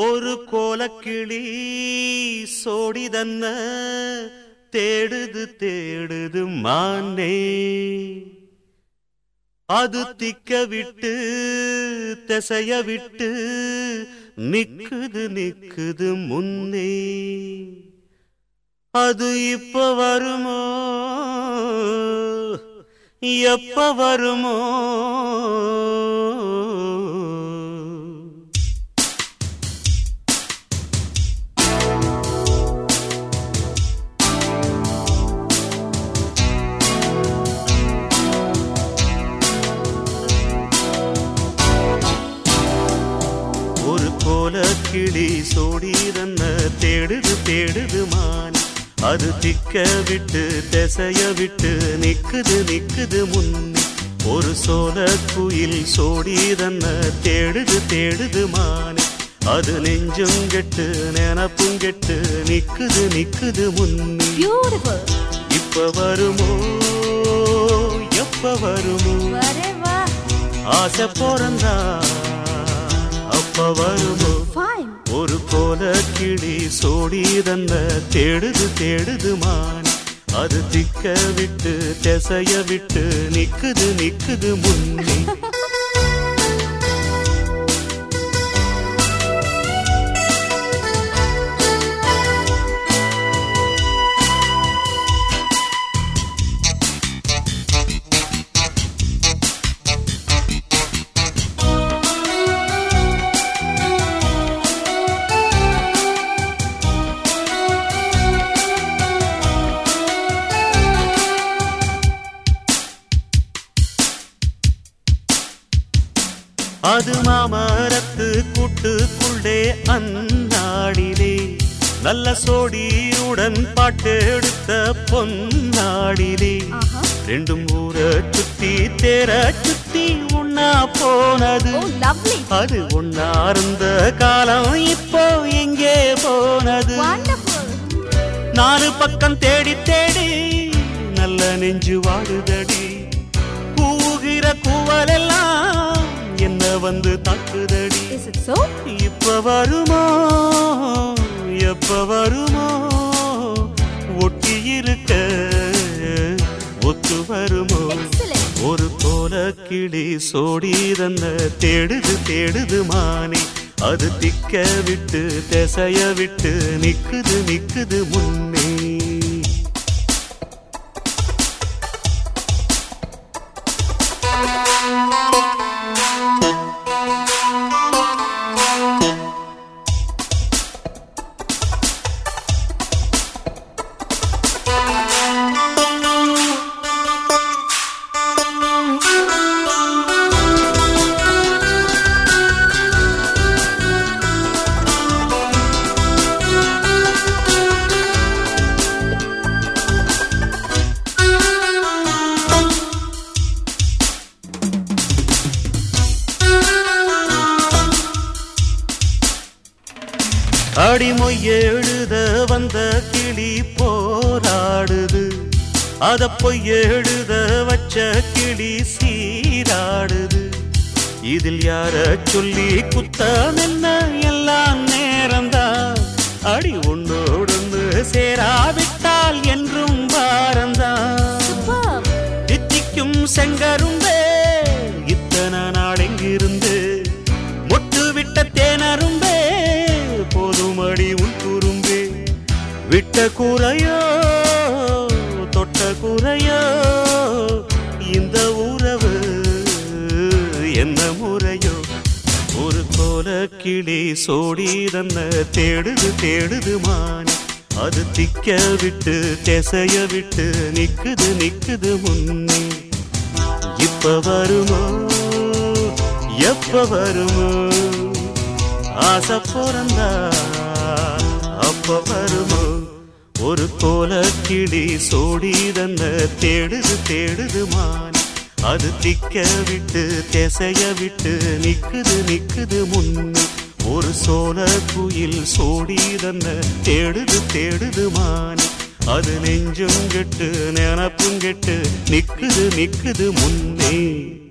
ஒரு கோலக்கிளி சோடிதன்ன தேடுது தேடுது மானே. அது திக்க விட்டு திசைய விட்டு நிக்குது நிக்குது முன்னே. அது இப்ப வருமோ? எப்ப வருமோ? கிளி சோடிதன்ன தேடுது தேடுது மான். அது திக்க விட்டு திசைய விட்டு நிக்குது நிக்குது முன்னே. ஒரு சோல குயில் சோடிதன்ன தேடுது தேடுது மான். அது நெஞ்சும் கெட்டு நினப்பும் கெட்டு நிக்குது நிக்குது முன்னே. இப்ப வருமோ? எப்ப வருமோ? ஆசை பிறந்தா அப்ப வருமோ. ஒரு போல கிளி சோடி தந்த தேடுது தேடுது மான். அது திக்க விட்டு திசைய விட்டு நிக்குது நிக்குது முன்னே. அது மாமரத்து கூட்டுக்குள்ளே அந்நாடிலே நல்ல சோடியுடன் பாட்டெடுத்த பொன்னாடிலே. ரெண்டும் ஊர சுத்தி தேர சுத்தி உண்ணா போனது. அது ஒன்னா இருந்த காலம் இப்போ எங்கே போனது. நாலு பக்கம் தேடி தேடி நல்ல நெஞ்சு வாடுதடி கூவுகிற கூவலெல்லாம் என்ன வந்து தாக்குதடி? இப்ப வருமோ? எப்ப வருமோ? ஒட்டி இருக்க ஒத்து வருமோ. ஒரு கோல கிளி சோடி தந்த தேடுது தேடுது மானே. அது திக்க விட்டு திசைய விட்டு நிக்குது நிக்குது முன்னே. அடிமொய் எழுத வந்த கிளி போராடுது. அத பொய் எழுத வச்ச கிளி சீராடுது. இதில் யார சொல்லி குத்தம் என்ன? எல்லாம் நேரம்தான் அடி உன்னோடு சேராவிட்டால் என்றும் பாரந்தான். தித்திக்கும் செங்கரும்பே தொட்ட குறையோ தொட்ட குறையோ இந்த உறவு என்ன முறையோ? ஒரு கோல கிளி சோடி தன்ன தேடுது தேடுது மான். அது திக்க விட்டு திசைய விட்டு நிக்குது நிக்குது முன்னே. இப்ப வருமோ? எப்ப வருமோ? ஆசை பிறந்தா அப்ப வருமோ? ஒரு கோல கிளி சோடி தந்த தேடுது தேடுது மான். அது திக்க விட்டு திசைய விட்டு நிக்குது நிக்குது முன்னு. ஒரு சோல குயில் சோடி தந்த தேடுது தேடுது மான். அது நெஞ்சும் கெட்டு நினப்பும் கெட்டு நிக்குது நிக்குது முன்னே.